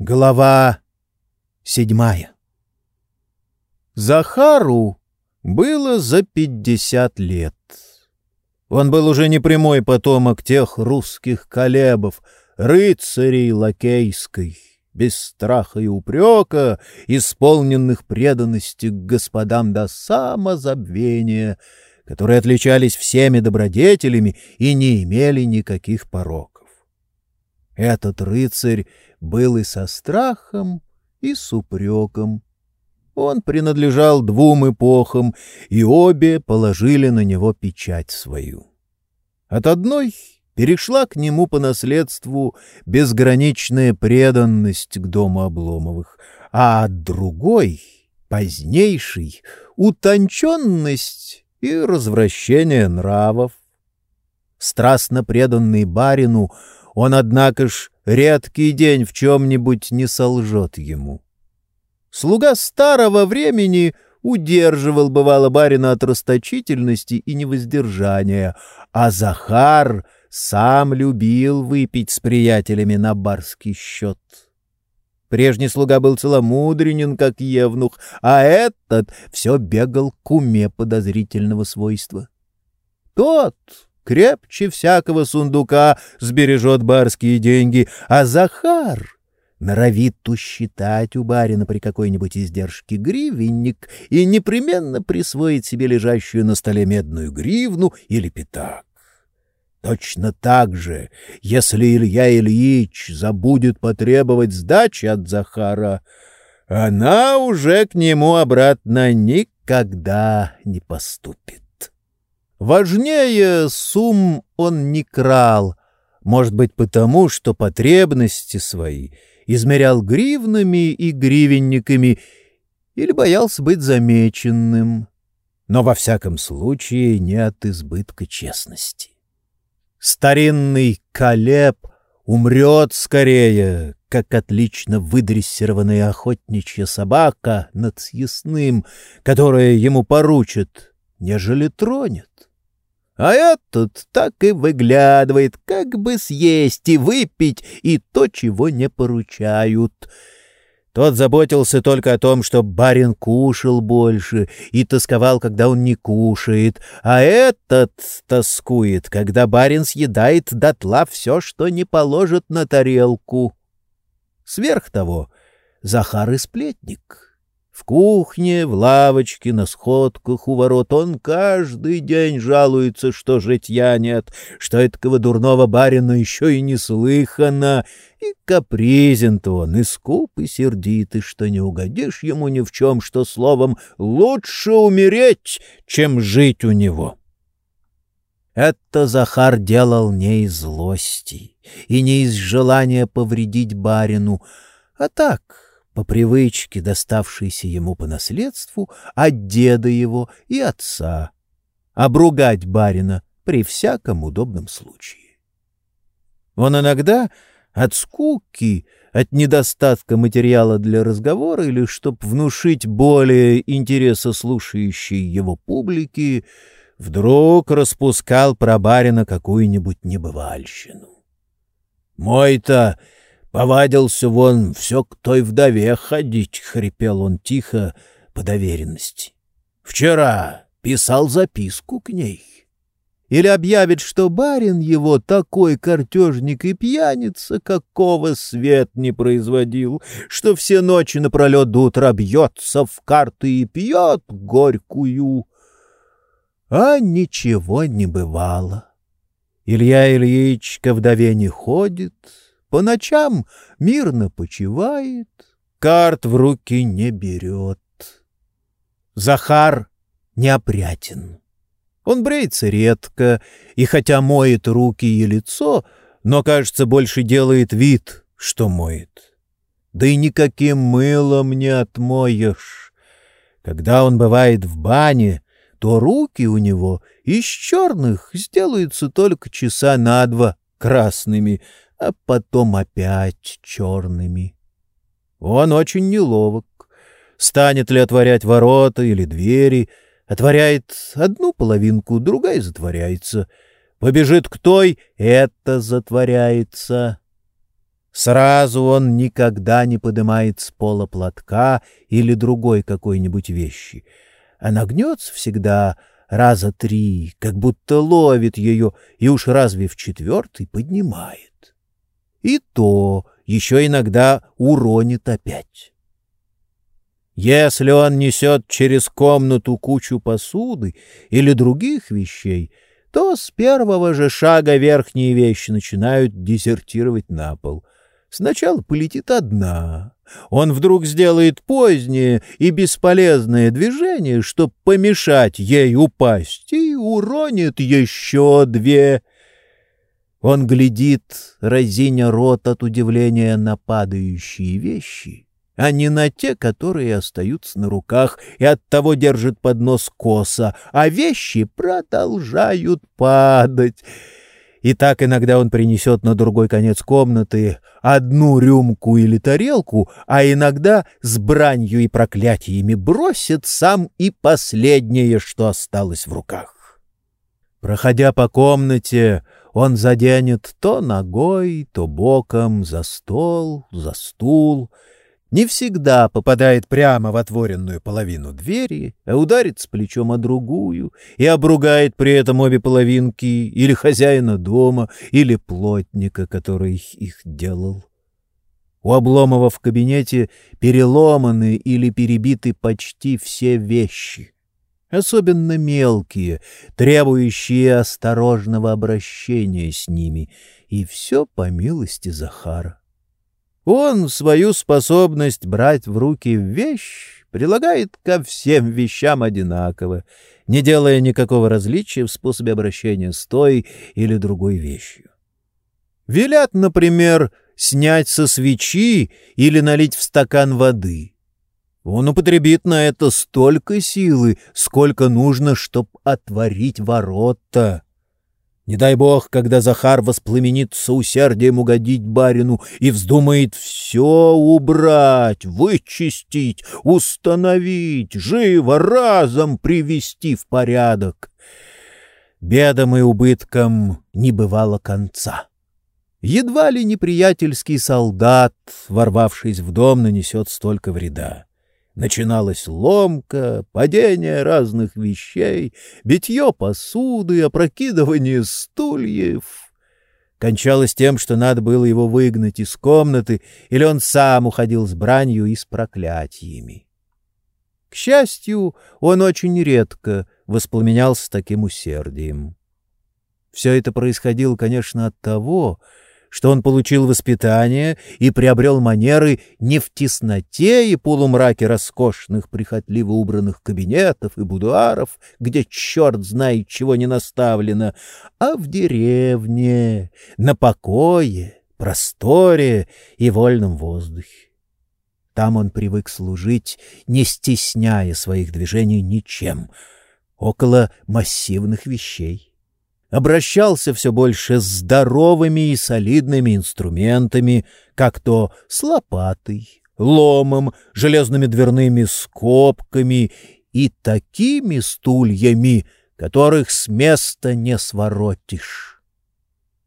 Глава седьмая Захару было за пятьдесят лет. Он был уже не прямой потомок тех русских колебов, рыцарей лакейской, без страха и упрека, исполненных преданности к господам до самозабвения, которые отличались всеми добродетелями и не имели никаких пороков. Этот рыцарь был и со страхом, и с упреком. Он принадлежал двум эпохам, и обе положили на него печать свою. От одной перешла к нему по наследству безграничная преданность к дому Обломовых, а от другой, позднейшей, утонченность и развращение нравов. Страстно преданный барину, он, однако ж, редкий день в чем-нибудь не солжет ему. Слуга старого времени удерживал, бывало, барина от расточительности и невоздержания, а Захар сам любил выпить с приятелями на барский счет. Прежний слуга был целомудренен, как евнух, а этот все бегал к уме подозрительного свойства. Тот крепче всякого сундука сбережет барские деньги, а Захар норовит усчитать у барина при какой-нибудь издержке гривенник и непременно присвоить себе лежащую на столе медную гривну или пятак. Точно так же, если Илья Ильич забудет потребовать сдачи от Захара, она уже к нему обратно никогда не поступит. Важнее сумм он не крал, может быть, потому, что потребности свои измерял гривнами и гривенниками или боялся быть замеченным, но во всяком случае не от избытка честности. Старинный Калеб умрет скорее, как отлично выдрессированная охотничья собака над съестным, которая ему поручит, нежели тронет. А этот так и выглядывает, как бы съесть и выпить, и то, чего не поручают. Тот заботился только о том, что барин кушал больше и тосковал, когда он не кушает, а этот тоскует, когда барин съедает дотла все, что не положит на тарелку. Сверх того, Захар и сплетник — в кухне, в лавочке, на сходках у ворот он каждый день жалуется, что житья нет, что этого дурного барина еще и не слыхано, и капризен-то он, и скуп, и сердитый, что не угодишь ему ни в чем, что словом «лучше умереть, чем жить у него». Это Захар делал не из злости и не из желания повредить барину, а так — по привычке, доставшейся ему по наследству от деда его и отца, обругать барина при всяком удобном случае. Он иногда от скуки, от недостатка материала для разговора или чтоб внушить более интереса слушающей его публики, вдруг распускал про барина какую-нибудь небывальщину. «Мой-то Повадился вон все к той вдове ходить, — хрипел он тихо по доверенности. Вчера писал записку к ней. Или объявит, что барин его такой картежник и пьяница, какого свет не производил, что все ночи напролет до утра бьется в карты и пьет горькую. А ничего не бывало. Илья Ильич ко вдове не ходит, по ночам мирно почивает, карт в руки не берет. Захар неопрятен. Он бреется редко, и хотя моет руки и лицо, но, кажется, больше делает вид, что моет. Да и никаким мылом не отмоешь. Когда он бывает в бане, то руки у него из черных сделаются только часа на два красными, а потом опять черными. Он очень неловок. Станет ли отворять ворота или двери, отворяет одну половинку, другая затворяется. Побежит к той — это затворяется. Сразу он никогда не поднимает с пола платка или другой какой-нибудь вещи, а нагнется всегда раза три, как будто ловит ее, и уж разве в четвертый поднимает. И то еще иногда уронит опять. Если он несет через комнату кучу посуды или других вещей, то с первого же шага верхние вещи начинают дезертировать на пол. Сначала полетит одна. Он вдруг сделает позднее и бесполезное движение, чтобы помешать ей упасть, и уронит еще две. Он глядит, разиня рот от удивления на падающие вещи — а не на те, которые остаются на руках и оттого держит поднос косо, а вещи продолжают падать. И так иногда он принесет на другой конец комнаты одну рюмку или тарелку, а иногда с бранью и проклятиями бросит сам и последнее, что осталось в руках. Проходя по комнате, он заденет то ногой, то боком за стол, за стул — не всегда попадает прямо в отворенную половину двери, а ударит с плечом о другую и обругает при этом обе половинки или хозяина дома, или плотника, который их делал. У Обломова в кабинете переломаны или перебиты почти все вещи, особенно мелкие, требующие осторожного обращения с ними, и все по милости Захара. Он свою способность брать в руки вещь прилагает ко всем вещам одинаково, не делая никакого различия в способе обращения с той или другой вещью. Велят, например, снять со свечи или налить в стакан воды. Он употребит на это столько силы, сколько нужно, чтобы отворить ворота. Не дай бог, когда Захар воспламенится усердием угодить барину и вздумает все убрать, вычистить, установить, живо, разом привести в порядок. Бедам и убыткам не бывало конца. Едва ли неприятельский солдат, ворвавшись в дом, нанесет столько вреда. Начиналась ломка, падение разных вещей, битье посуды, опрокидывание стульев. Кончалось тем, что надо было его выгнать из комнаты, или он сам уходил с бранью и с проклятиями. К счастью, он очень редко воспламенялся таким усердием. Все это происходило, конечно, от того, что он получил воспитание и приобрел манеры не в тесноте и полумраке роскошных, прихотливо убранных кабинетов и будуаров, где черт знает чего не наставлено, а в деревне, на покое, просторе и вольном воздухе. Там он привык служить, не стесняя своих движений ничем, около массивных вещей обращался все больше с здоровыми и солидными инструментами, как то с лопатой, ломом, железными дверными скобками и такими стульями, которых с места не своротишь.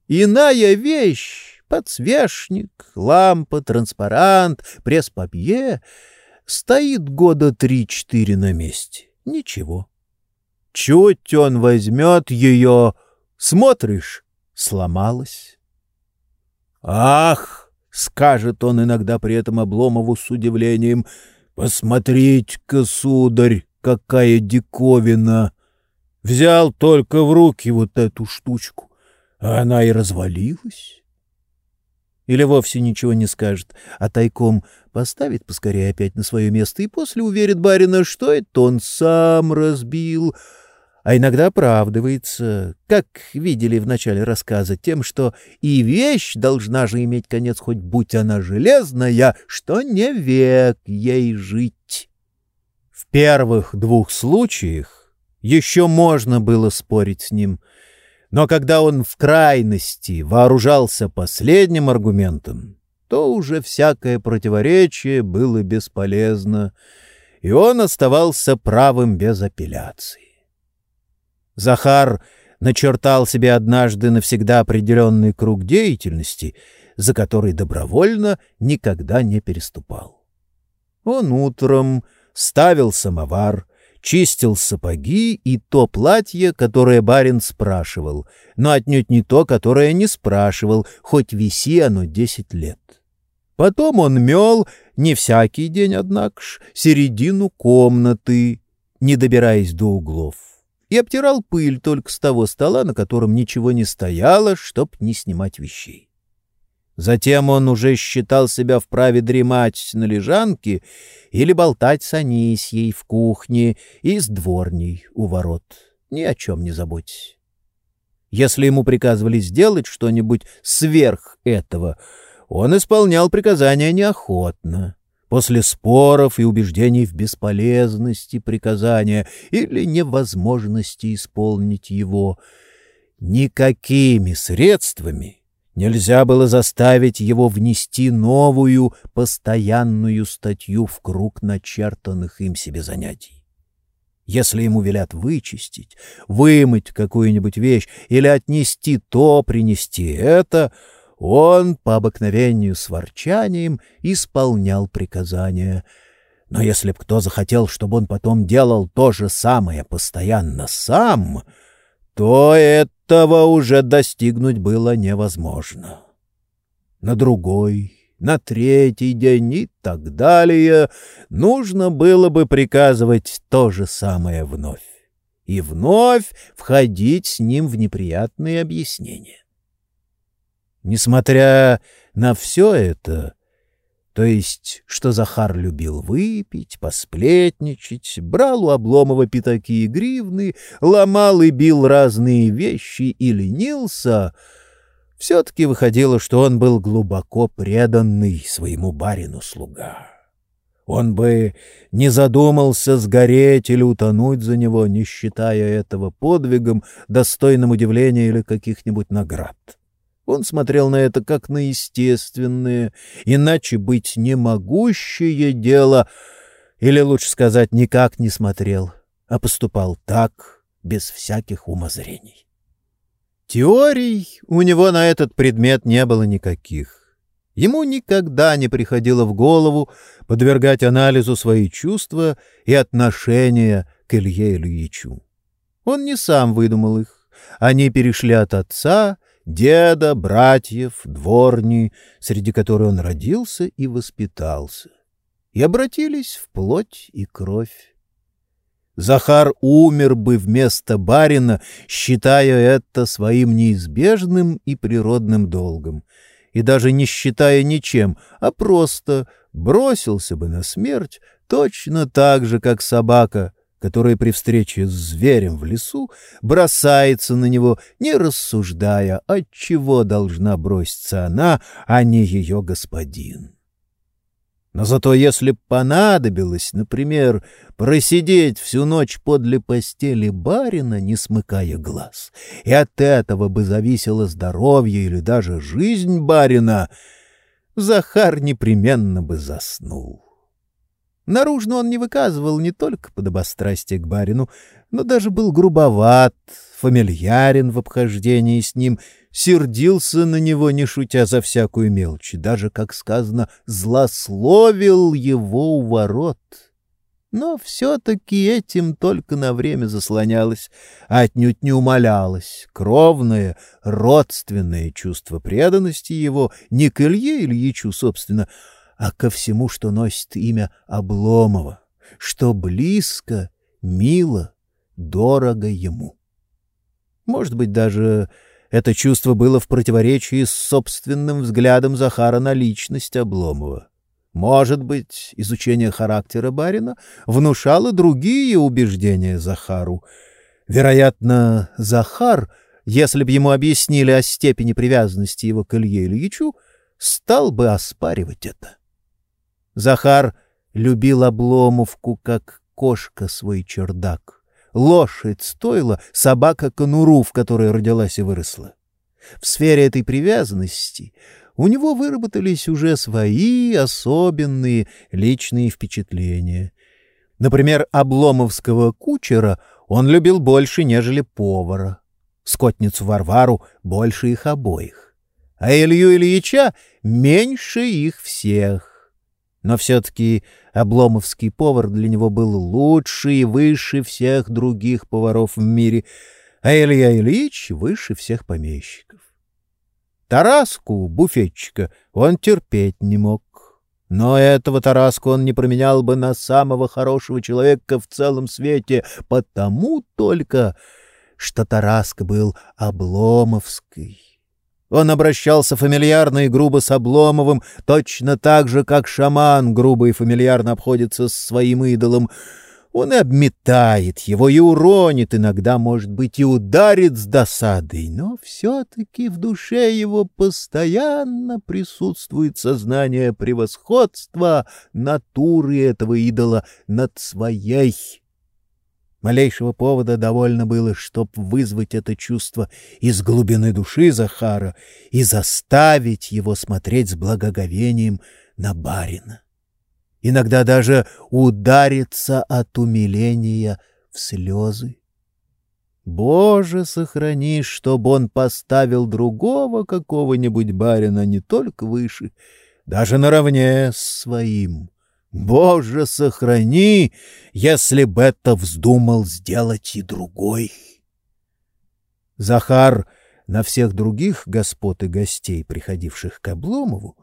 Иная вещь — подсвечник, лампа, транспарант, пресс-папье — стоит года три-четыре на месте. Ничего. Чуть он возьмет ее — Смотришь — сломалась. «Ах!» — скажет он иногда при этом Обломову с удивлением. «Посмотрите-ка, сударь, какая диковина! Взял только в руки вот эту штучку, а она и развалилась». Или вовсе ничего не скажет, а тайком поставит поскорее опять на свое место и после уверит барина, что это он сам разбил, — а иногда оправдывается, как видели в начале рассказа, тем, что и вещь должна же иметь конец, хоть будь она железная, что не век ей жить. В первых двух случаях еще можно было спорить с ним, но когда он в крайности вооружался последним аргументом, то уже всякое противоречие было бесполезно, и он оставался правым без апелляции. Захар начертал себе однажды навсегда определенный круг деятельности, за который добровольно никогда не переступал. Он утром ставил самовар, чистил сапоги и то платье, которое барин спрашивал, но отнюдь не то, которое не спрашивал, хоть виси оно десять лет. Потом он мел, не всякий день, однако ж, середину комнаты, не добираясь до углов, и обтирал пыль только с того стола, на котором ничего не стояло, чтоб не снимать вещей. Затем он уже считал себя вправе дремать на лежанке или болтать с Анисьей в кухне и с дворней у ворот. Ни о чем не заботьтесь. Если ему приказывали сделать что-нибудь сверх этого, он исполнял приказания неохотно, после споров и убеждений в бесполезности приказания или невозможности исполнить его. Никакими средствами Нельзя было заставить его внести новую, постоянную статью в круг начертанных им себе занятий. Если ему велят вычистить, вымыть какую-нибудь вещь или отнести то, принести это, он по обыкновению с ворчанием исполнял приказания. Но если б кто захотел, чтобы он потом делал то же самое постоянно сам, то это этого уже достигнуть было невозможно. На другой, на третий день и так далее нужно было бы приказывать то же самое вновь и вновь входить с ним в неприятные объяснения. Несмотря на все это, то есть, что Захар любил выпить, посплетничать, брал у Обломова пятаки и гривны, ломал и бил разные вещи и ленился, все-таки выходило, что он был глубоко преданный своему барину слуга. Он бы не задумался сгореть или утонуть за него, не считая этого подвигом, достойным удивления или каких-нибудь наград. Он смотрел на это как на естественное, иначе быть не могущее дело, или, лучше сказать, никак не смотрел, а поступал так, без всяких умозрений. Теорий у него на этот предмет не было никаких. Ему никогда не приходило в голову подвергать анализу свои чувства и отношения к Илье Ильичу. Он не сам выдумал их. Они перешли от отца деда, братьев, дворни, среди которой он родился и воспитался, и обратились в плоть и кровь. Захар умер бы вместо барина, считая это своим неизбежным и природным долгом, и даже не считая ничем, а просто бросился бы на смерть точно так же, как собака — которая при встрече с зверем в лесу бросается на него, не рассуждая, от чего должна броситься она, а не ее господин. Но зато если понадобилось, например, просидеть всю ночь подле постели барина, не смыкая глаз, и от этого бы зависело здоровье или даже жизнь барина, Захар непременно бы заснул. Наружно он не выказывал не только подобострастия к барину, но даже был грубоват, фамильярен в обхождении с ним, сердился на него, не шутя за всякую мелочь, даже, как сказано, злословил его у ворот. Но все-таки этим только на время заслонялось, а отнюдь не умолялось кровное, родственное чувство преданности его не к Илье Ильичу, собственно, а ко всему, что носит имя Обломова, что близко, мило, дорого ему. Может быть, даже это чувство было в противоречии с собственным взглядом Захара на личность Обломова. Может быть, изучение характера барина внушало другие убеждения Захару. Вероятно, Захар, если бы ему объяснили о степени привязанности его к Илье Ильичу, стал бы оспаривать это. Захар любил Обломовку, как кошка свой чердак. Лошадь стоила, собака — конуру, в которой родилась и выросла. В сфере этой привязанности у него выработались уже свои особенные личные впечатления. Например, обломовского кучера он любил больше, нежели повара. скотницу Варвару больше их обоих, а Илью Ильича меньше их всех. Но все-таки обломовский повар для него был лучше и выше всех других поваров в мире, а Илья Ильич выше всех помещиков. Тараску, буфетчика, он терпеть не мог. Но этого Тараску он не променял бы на самого хорошего человека в целом свете, потому только, что Тараска был Обломовской. Он обращался фамильярно и грубо с Обломовым, точно так же, как шаман грубо и фамильярно обходится с своим идолом — он и обметает его, и уронит, иногда, может быть, и ударит с досадой, но все-таки в душе его постоянно присутствует сознание превосходства натуры этого идола над своей. Малейшего повода довольно было, чтоб вызвать это чувство из глубины души Захара и заставить его смотреть с благоговением на барина иногда даже удариться от умиления в слезы. Боже, сохрани, чтобы он поставил другого какого-нибудь барина не только выше, даже наравне с своим. Боже, сохрани, если бы это вздумал сделать и другой. Захар на всех других господ и гостей, приходивших к Обломову,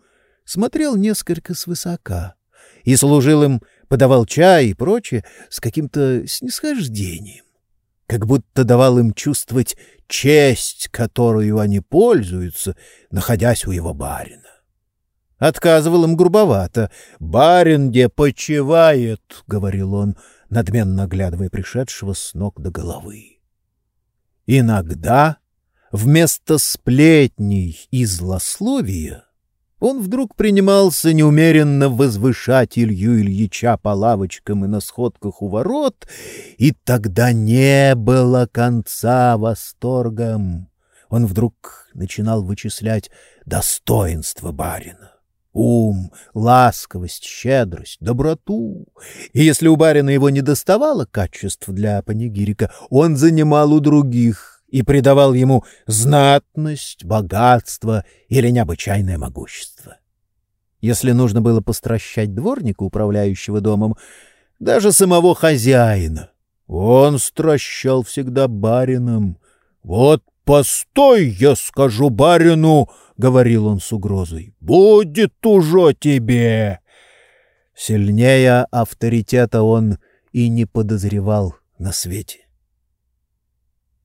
смотрел несколько свысока — и служил им, подавал чай и прочее с каким-то снисхождением, как будто давал им чувствовать честь, которую они пользуются, находясь у его барина. Отказывал им грубовато. «Барин где почивает», — говорил он, надменно оглядывая пришедшего с ног до головы. Иногда вместо сплетней и злословия он вдруг принимался неумеренно возвышать Илью Ильича по лавочкам и на сходках у ворот, и тогда не было конца восторгам. Он вдруг начинал вычислять достоинства барина. Ум, ласковость, щедрость, доброту. И если у барина его не доставало качеств для панигирика, он занимал у других — и придавал ему знатность, богатство или необычайное могущество. Если нужно было постращать дворника, управляющего домом, даже самого хозяина, он стращал всегда барином. «Вот постой, я скажу барину!» — говорил он с угрозой. «Будет уже тебе!» Сильнее авторитета он и не подозревал на свете.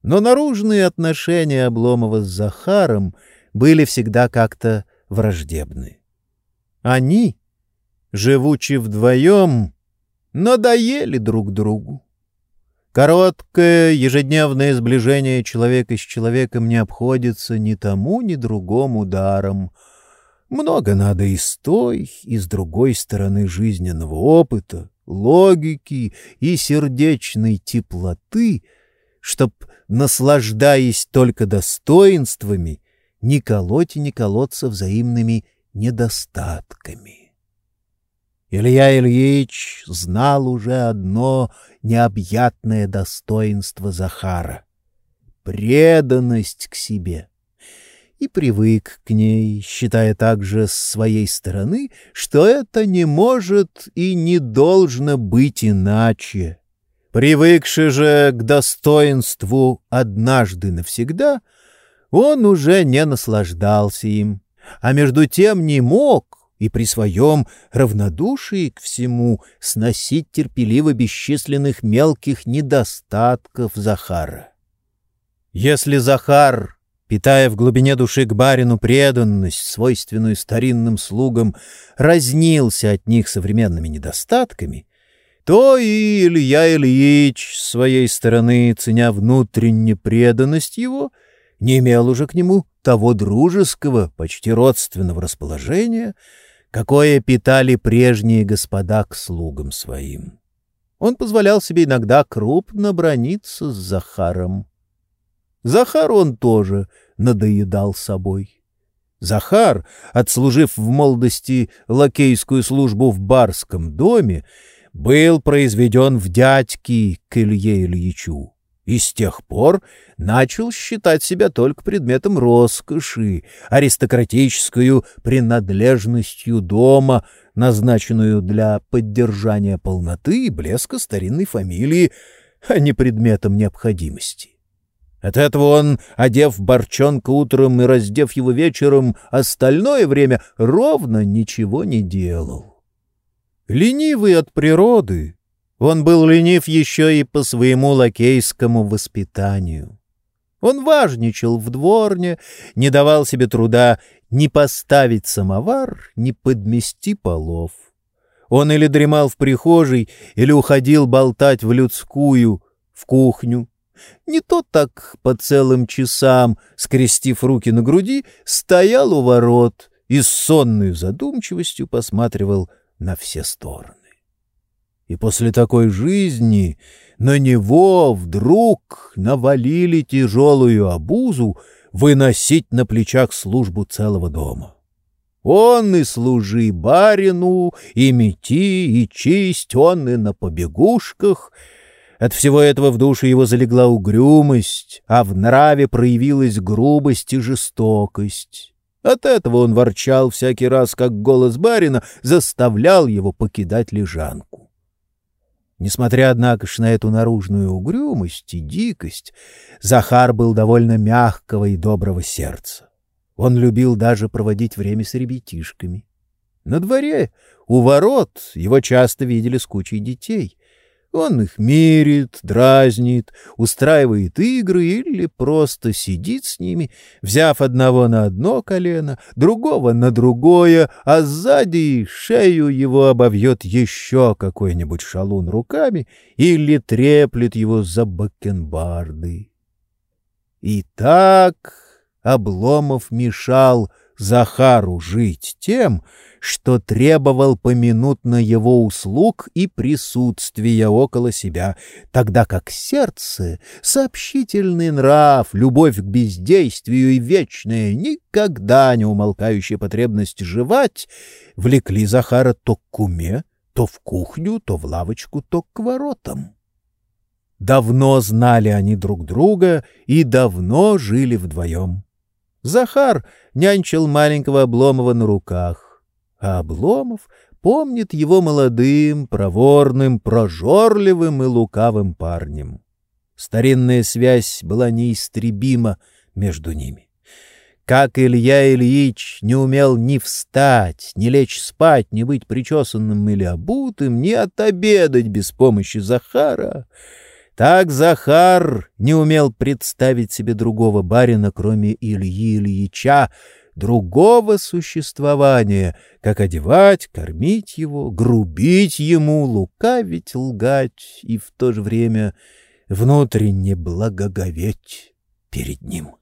Но наружные отношения Обломова с Захаром были всегда как-то враждебны. Они, живучи вдвоем, надоели друг другу. Короткое ежедневное сближение человека с человеком не обходится ни тому, ни другому даром. Много надо и с той, и с другой стороны жизненного опыта, логики и сердечной теплоты, чтоб наслаждаясь только достоинствами, не колоть и не колоться взаимными недостатками. Илья Ильич знал уже одно необъятное достоинство Захара — преданность к себе — и привык к ней, считая также с своей стороны, что это не может и не должно быть иначе. Привыкший же к достоинству однажды навсегда, он уже не наслаждался им, а между тем не мог и при своем равнодушии к всему сносить терпеливо бесчисленных мелких недостатков Захара. Если Захар, питая в глубине души к барину преданность, свойственную старинным слугам, разнился от них современными недостатками — то и Илья Ильич, с своей стороны, ценя внутренне преданность его, не имел уже к нему того дружеского, почти родственного расположения, какое питали прежние господа к слугам своим. Он позволял себе иногда крупно брониться с Захаром. Захар он тоже надоедал собой. Захар, отслужив в молодости лакейскую службу в барском доме, был произведен в дядьки к Илье Ильичу. И с тех пор начал считать себя только предметом роскоши, аристократическую принадлежностью дома, назначенную для поддержания полноты и блеска старинной фамилии, а не предметом необходимости. От этого он, одев борчонка утром и раздев его вечером, остальное время ровно ничего не делал. Ленивый от природы, он был ленив еще и по своему лакейскому воспитанию. Он важничал в дворне, не давал себе труда ни поставить самовар, ни подмести полов. Он или дремал в прихожей, или уходил болтать в людскую, в кухню. Не то так по целым часам, скрестив руки на груди, стоял у ворот и с сонной задумчивостью посматривал на все стороны. И после такой жизни на него вдруг навалили тяжелую обузу выносить на плечах службу целого дома. Он и служи барину, и мети, и чисть, он и на побегушках. От всего этого в душе его залегла угрюмость, а в нраве проявилась грубость и жестокость. От этого он ворчал всякий раз, как голос барина заставлял его покидать лежанку. Несмотря, однако на эту наружную угрюмость и дикость, Захар был довольно мягкого и доброго сердца. Он любил даже проводить время с ребятишками. На дворе, у ворот, его часто видели с кучей детей. Он их мирит, дразнит, устраивает игры или просто сидит с ними, взяв одного на одно колено, другого на другое, а сзади шею его обовьет еще какой-нибудь шалун руками или треплет его за бакенбарды. И так Обломов мешал Захару жить тем, что требовал поминутно его услуг и присутствия около себя, тогда как сердце, сообщительный нрав, любовь к бездействию и вечная, никогда не умолкающая потребность жевать, влекли Захара то к куме, то в кухню, то в лавочку, то к воротам. Давно знали они друг друга и давно жили вдвоем. Захар нянчил маленького Обломова на руках, а Обломов помнит его молодым, проворным, прожорливым и лукавым парнем. Старинная связь была неистребима между ними. Как Илья Ильич не умел ни встать, ни лечь спать, ни быть причесанным или обутым, ни отобедать без помощи Захара — так Захар не умел представить себе другого барина, кроме Ильи Ильича, другого существования, как одевать, кормить его, грубить ему, лукавить, лгать и в то же время внутренне благоговеть перед ним.